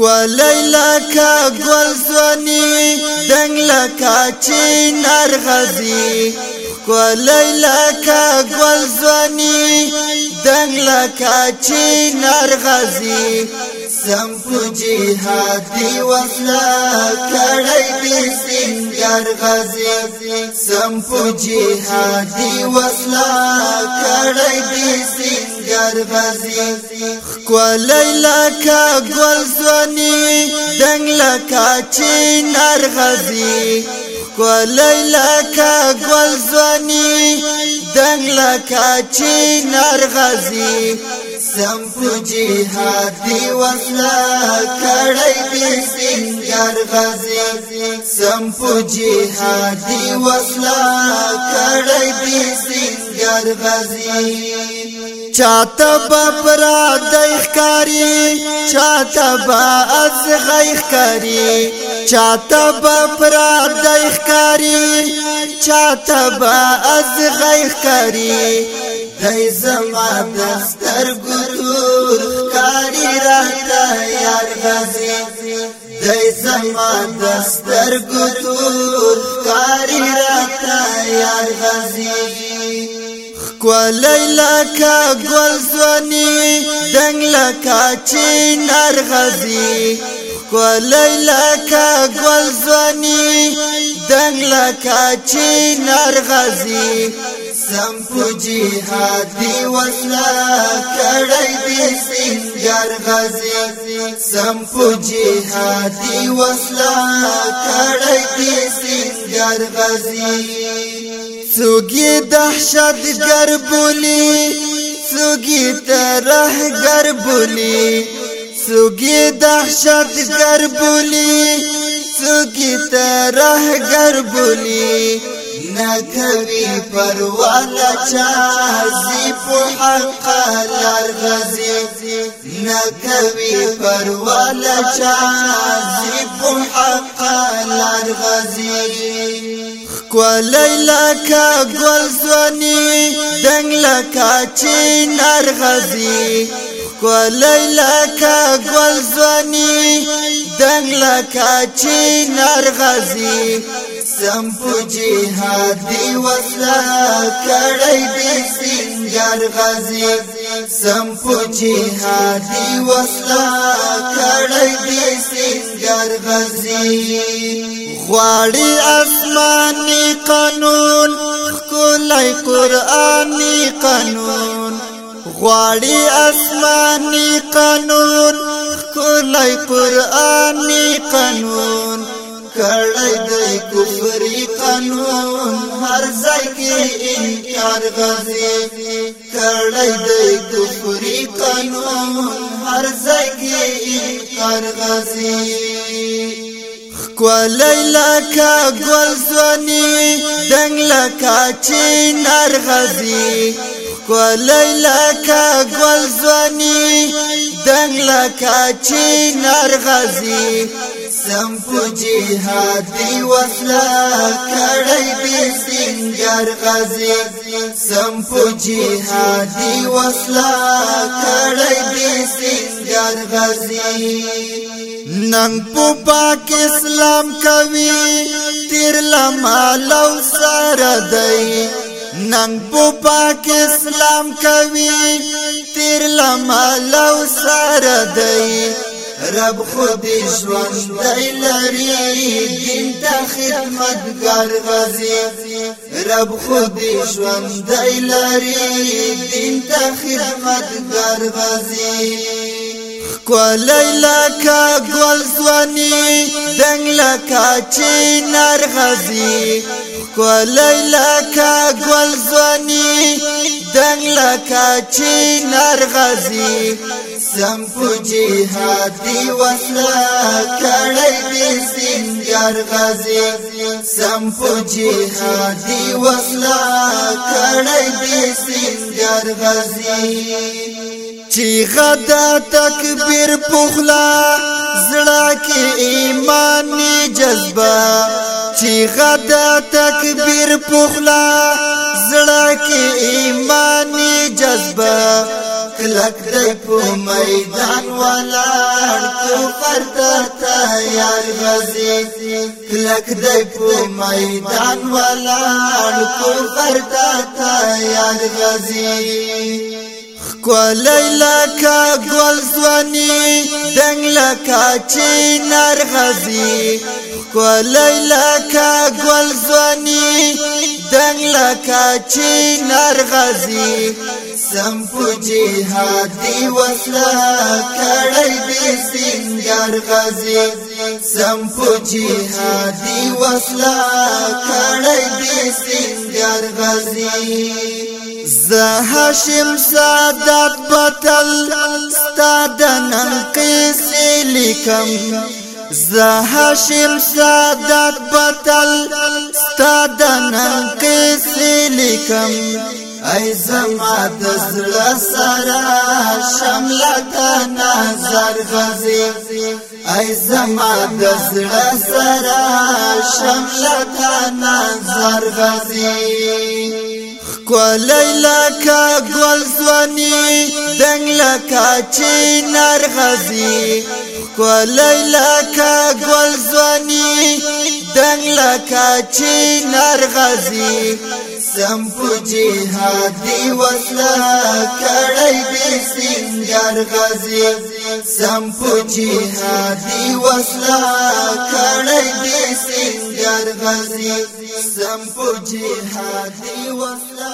کولی لکا گل زونی دنگ لکا چی نرغزی ګولای لکه ګل ځواني دنګ لکه چې نرغزي سم په جهاد دی وسلا کړای دې سنگار غزي سم په جهاد دی وسلا کړای دې سنگار غزي ښکولای لکه ګل ځواني دنګ لکه چې نرغزي ګولای لکه ګل ځواني دنګ لکه چې نرغزي سم په جهاد دی وسلا کړی دی سنگار غزي سم په جهاد دی وسلا سړی بي سنگار غزي چاته بپرا دای ښکاری چاته با از غی ښکاری چاته بپرا دای ښکاری چاته با از غی ښکاری هی زما دستر ګور کاری راته یار غازی هی زما دستر ګور کاری راته یار غازی کولی لکا گل زونی دنگ لکا چی نرغزی کولی لکا گل زونی دنگ لکا چی نرغزی سم په جهاد دی وسلا کړی دی سنگر غزي سم په جهاد دی وسلا کړی دی سنگر غزي سوګي دهشت ګر بولی سوګي ترح ګر بولی سوګي دهشت ګر بولی سوګي ترح ګر بولی نکوي پرواله چا زی په حق لار غزي نکوي پرواله چا زی په حق لار غزي کولای لکا گل زونی دنگ لکا چی نرغزی کولای لکا گل زونی دنگ لکا چی نرغزی سم په جهاد دی وسلا کړی دی سنگار غازی سم په جهاد دی وسلا کړی دی سنگار غازی غواړي اسماني قانون خلای قرآني قانون غواړي اسماني قانون خلای قرآني قانون کړی دی کفري قانون هر ځای کې انکار غازي کړی دی کفري قانون هر ځای کې انکار غازي خوالی لکا گل زوانی دنگ لکا چی نرغزی خوالی لکا گل زوانی دنگ لکا چی نرغزی سم په جهاد دی وسلا کړی دی سنگر غزي سم په جهاد دی وسلا کړی دی سنگر غزي نن په پاک اسلام کوي تیر لما لو سره دی نن په پاک اسلام کوي تیر لما لو سره دی رب خو به ژوند لري دین ته خدمتګار غزي رب خو به ژوند لري دین ته خدمتګار غزي کولی لکا گل زوانی دنگ لکا چی نرغزی کولی لکا گل زوانی دنگ لکا چی نرغزی سم پو جهادی وصلا کڑی دی زنگر غزی سم پو جهادی وصلا کڑی دی زنگر سرغزي چې غدا تکبیر پخلا زړه کې ایمان جذبه چې غدا تکبیر پخلا زړه کې ایمان جذبه کلک دی په میدان ولاړ کفر ته تیار غزي کلک دی په میدان ولاړ کفر ته تیار غزي کولی لکا گل زوانی دنگ لکا چی نرغزی کولی لکا گل زوانی دنگ لکا چی نرغزی سم پو جهاد دی وصلا کڑی دی سنگر غزی سم په جهادي وسلا کړی دې سنگر غزي زه هاشم سعادت بتل ستاد نن قصې لیکم زه هاشم سعادت بتل ستاد نن قصې لیکم ای زما د زړه سره شمله د نظر غزي ای زما د زړه سره شمله د نظر غزي کولی لکا گل زوانی دنگ لکا چی نرغزی کولی لکا گل زوانی دنګ لکه چې نرغزي سم په جهاد دی وسلا کړي دې سنجر غزي سم په جهاد دی وسلا کړي دې سنجر غزي سم په جهاد دی وسلا